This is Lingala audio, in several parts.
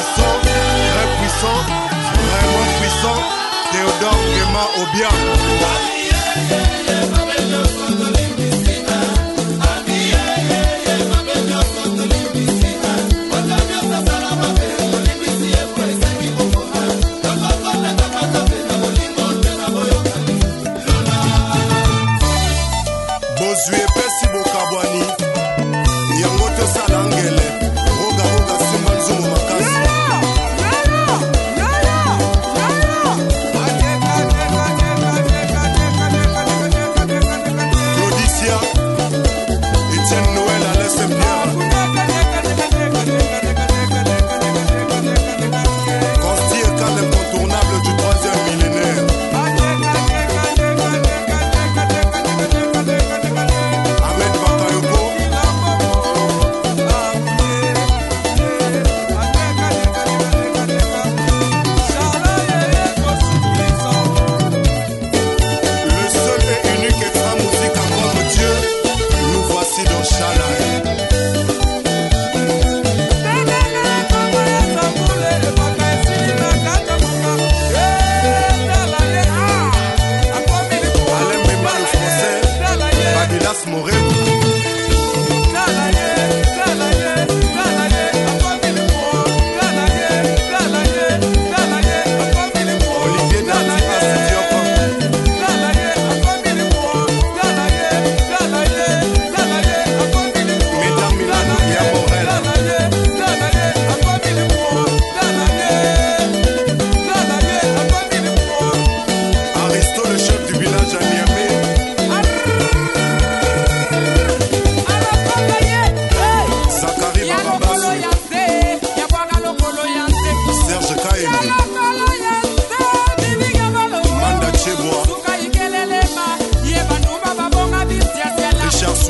puissant, très puissant, vraiment puissant, Théodore Guéma Obia. sanar.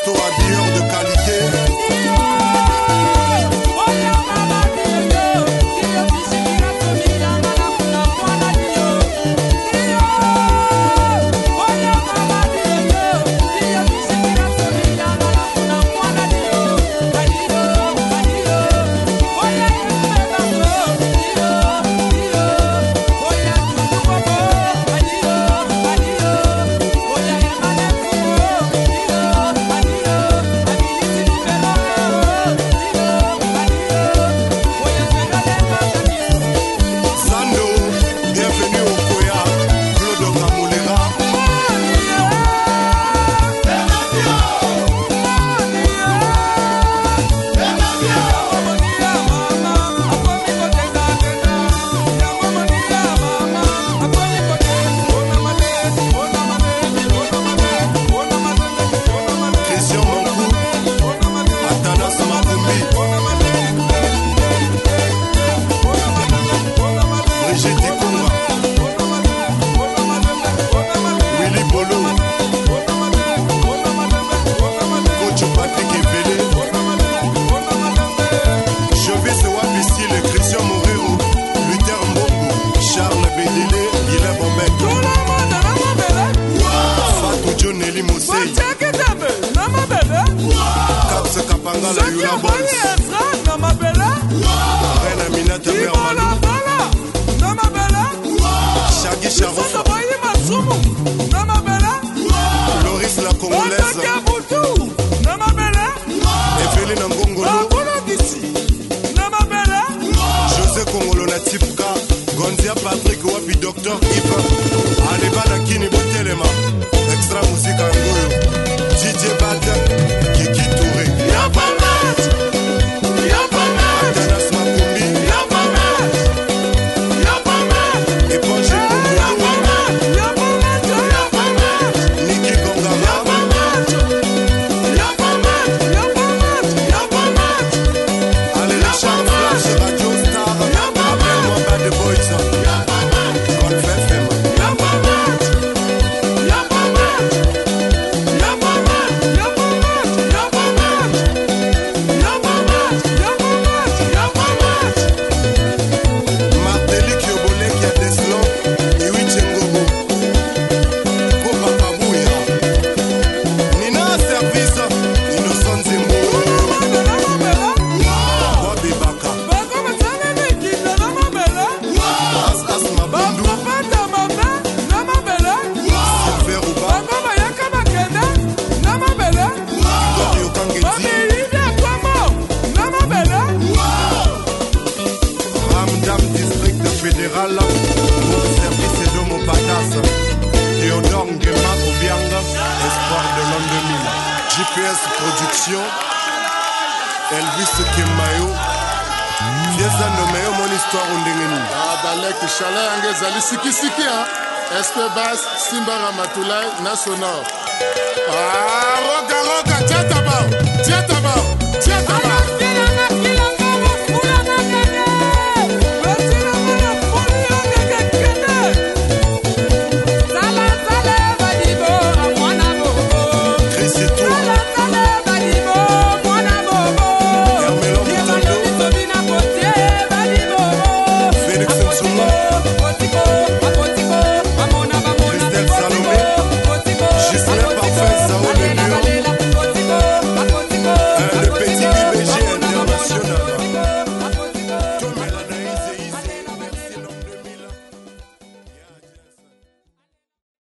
Estou avião soki obali ezra na mabele ibalabala na mabele lisusu boyi masumu na mabele otoke butu na mabele bakolakisi na mabele josé kongolo na tipka gonzia patrik wapi docteur ipa aleba na kini botelema Espoir de l'an 2000. GPS Production, Elvis Kemayo. pieza ndome yo moni histoire ondenge nini baleki ah, chala yango ezali sikisiki a espe bas simbara matulai na sonore ah,